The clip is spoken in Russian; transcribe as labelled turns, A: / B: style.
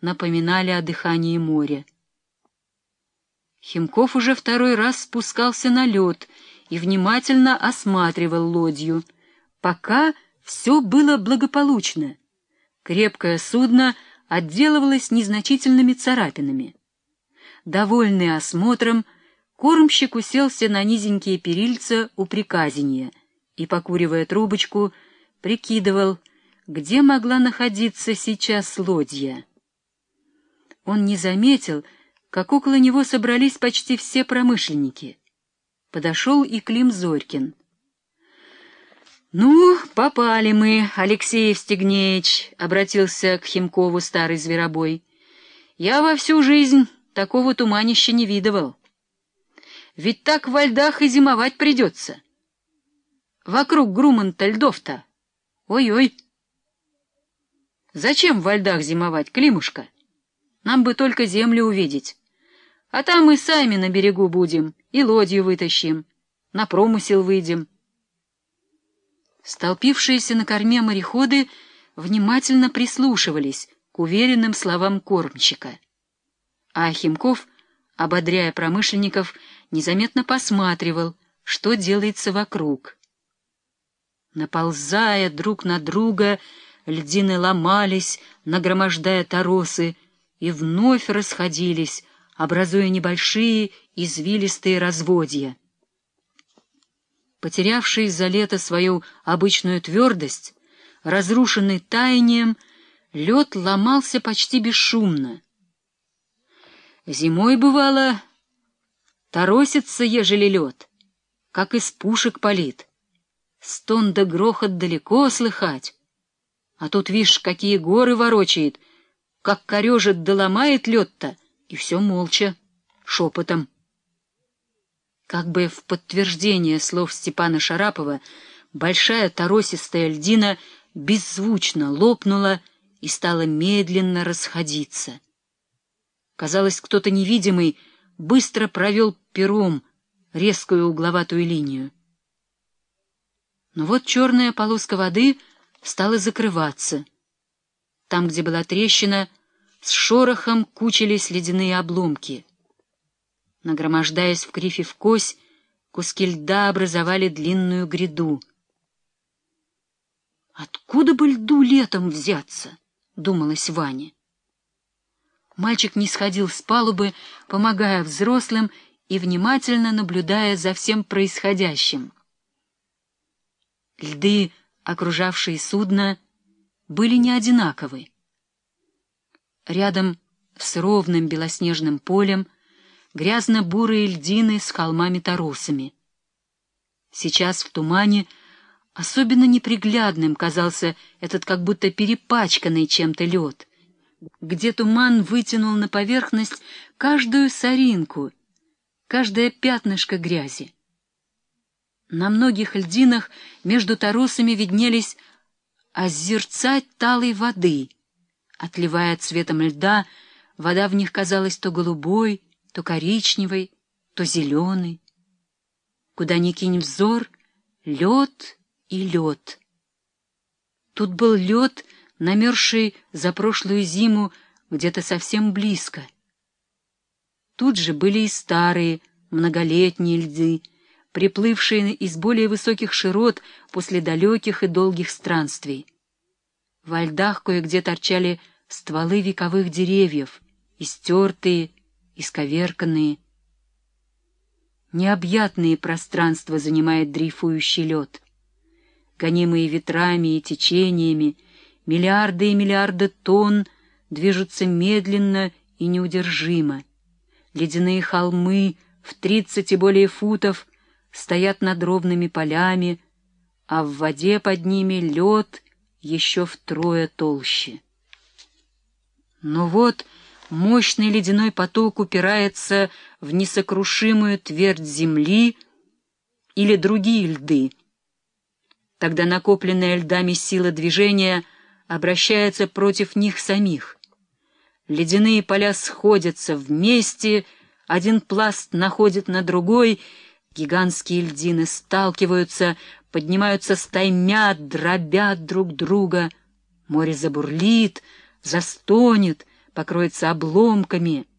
A: напоминали о дыхании моря. Химков уже второй раз спускался на лед и внимательно осматривал лодью, пока все было благополучно. Крепкое судно отделывалось незначительными царапинами. Довольный осмотром, кормщик уселся на низенькие перильца у приказения и, покуривая трубочку, прикидывал, где могла находиться сейчас лодья. Он не заметил, как около него собрались почти все промышленники. Подошел и Клим Зорькин. — Ну, попали мы, Алексей Евстигнеевич, — обратился к Химкову старый зверобой. — Я во всю жизнь такого туманища не видывал. Ведь так во льдах и зимовать придется. Вокруг Груманта льдов-то. Ой-ой. Зачем во льдах зимовать, Климушка? Нам бы только землю увидеть. А там мы сами на берегу будем и лодью вытащим, на промысел выйдем. Столпившиеся на корме мореходы внимательно прислушивались к уверенным словам кормщика. А Химков, ободряя промышленников, незаметно посматривал, что делается вокруг. Наползая друг на друга, льдины ломались, нагромождая торосы, и вновь расходились, образуя небольшие извилистые разводья. Потерявший за лето свою обычную твердость, разрушенный таянием, лед ломался почти бесшумно. Зимой, бывало, торосится, ежели лед, как из пушек палит. Стон да грохот далеко слыхать. А тут, видишь, какие горы ворочает, как корежит да ломает лед-то — и все молча, шепотом. Как бы в подтверждение слов Степана Шарапова, большая торосистая льдина беззвучно лопнула и стала медленно расходиться. Казалось, кто-то невидимый быстро провел пером резкую угловатую линию. Но вот черная полоска воды стала закрываться. Там, где была трещина, с шорохом кучились ледяные обломки. Нагромождаясь в крифе в кось, куски льда образовали длинную гряду. «Откуда бы льду летом взяться?» — думалась Ваня. Мальчик не сходил с палубы, помогая взрослым и внимательно наблюдая за всем происходящим. Льды, окружавшие судно, были не одинаковы. Рядом с ровным белоснежным полем грязно-бурые льдины с холмами-торосами. Сейчас в тумане особенно неприглядным казался этот как будто перепачканный чем-то лед, где туман вытянул на поверхность каждую соринку, каждое пятнышко грязи. На многих льдинах между торосами виднелись озерца талой воды — Отливая цветом льда, вода в них казалась то голубой, то коричневой, то зеленой. Куда ни кинь взор, лед и лед. Тут был лед, намерзший за прошлую зиму где-то совсем близко. Тут же были и старые, многолетние льды, приплывшие из более высоких широт после далеких и долгих странствий. Во льдах кое-где торчали стволы вековых деревьев, истертые, исковерканные. Необъятные пространства занимает дрейфующий лед. Гонимые ветрами и течениями, миллиарды и миллиарды тонн движутся медленно и неудержимо. Ледяные холмы в тридцать и более футов стоят над ровными полями, а в воде под ними лед еще втрое толще. Но вот мощный ледяной поток упирается в несокрушимую твердь земли или другие льды. Тогда накопленная льдами сила движения обращается против них самих. Ледяные поля сходятся вместе, один пласт находит на другой, гигантские льдины сталкиваются, поднимаются стаймя, дробят друг друга. Море забурлит, застонет, покроется обломками —